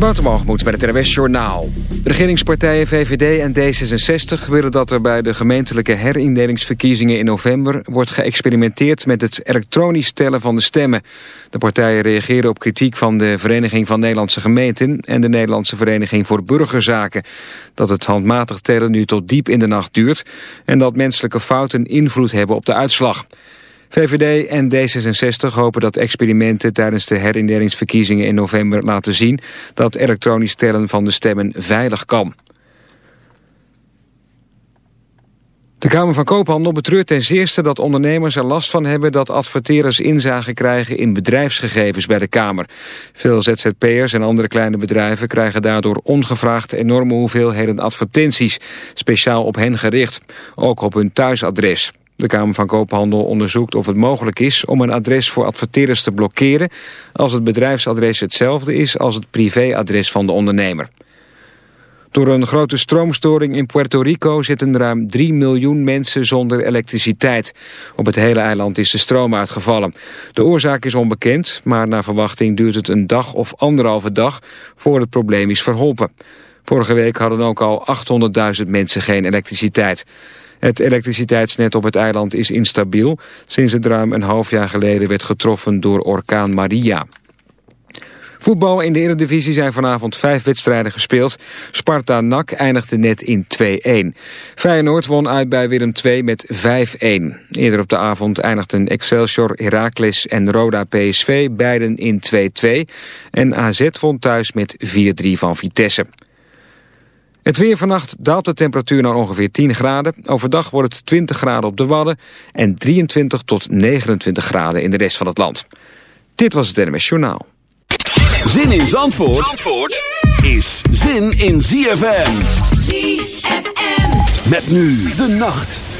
Watermalgemoed bij het RWS Journaal. regeringspartijen VVD en D66 willen dat er bij de gemeentelijke herindelingsverkiezingen in november wordt geëxperimenteerd met het elektronisch tellen van de stemmen. De partijen reageren op kritiek van de Vereniging van Nederlandse Gemeenten en de Nederlandse Vereniging voor Burgerzaken. Dat het handmatig tellen nu tot diep in de nacht duurt en dat menselijke fouten invloed hebben op de uitslag. VVD en D66 hopen dat experimenten tijdens de herindelingsverkiezingen in november laten zien dat elektronisch tellen van de stemmen veilig kan. De Kamer van Koophandel betreurt ten zeerste dat ondernemers er last van hebben dat adverteerders inzage krijgen in bedrijfsgegevens bij de Kamer. Veel ZZP'ers en andere kleine bedrijven krijgen daardoor ongevraagd enorme hoeveelheden advertenties, speciaal op hen gericht, ook op hun thuisadres. De Kamer van Koophandel onderzoekt of het mogelijk is om een adres voor adverteerders te blokkeren als het bedrijfsadres hetzelfde is als het privéadres van de ondernemer. Door een grote stroomstoring in Puerto Rico zitten ruim 3 miljoen mensen zonder elektriciteit. Op het hele eiland is de stroom uitgevallen. De oorzaak is onbekend, maar naar verwachting duurt het een dag of anderhalve dag voor het probleem is verholpen. Vorige week hadden ook al 800.000 mensen geen elektriciteit. Het elektriciteitsnet op het eiland is instabiel... sinds het ruim een half jaar geleden werd getroffen door orkaan Maria. Voetbal in de Eredivisie zijn vanavond vijf wedstrijden gespeeld. Sparta-NAC eindigde net in 2-1. Feyenoord won uit bij Willem II met 5-1. Eerder op de avond eindigden Excelsior, Heracles en Roda PSV beiden in 2-2. En AZ won thuis met 4-3 van Vitesse. Het weer vannacht daalt de temperatuur naar ongeveer 10 graden. Overdag wordt het 20 graden op de Wadden en 23 tot 29 graden in de rest van het land. Dit was het NMS Journaal. Zin in Zandvoort, Zandvoort is zin in ZFM. ZFM. Met nu de nacht.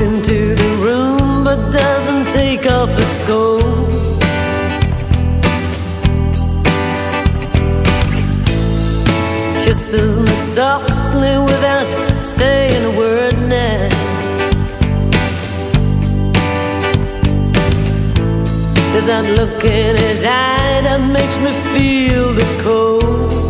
into the room but doesn't take off his coat. Kisses me softly without saying a word now. As I look in his eye, that makes me feel the cold.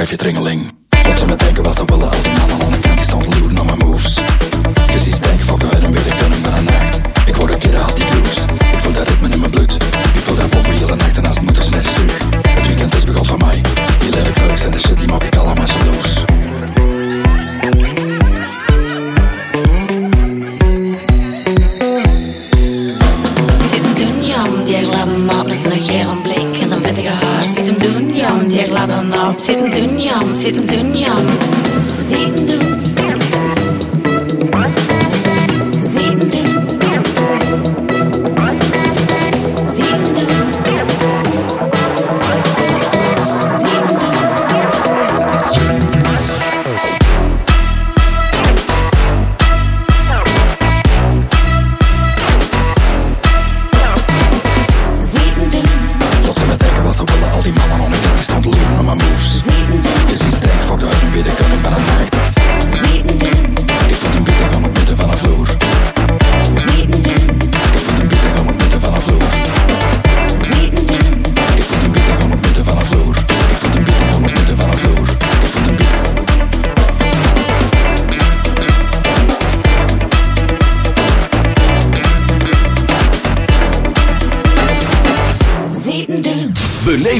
bij Verdringeling.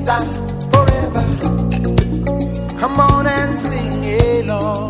Fiesta, forever. Come on and sing along.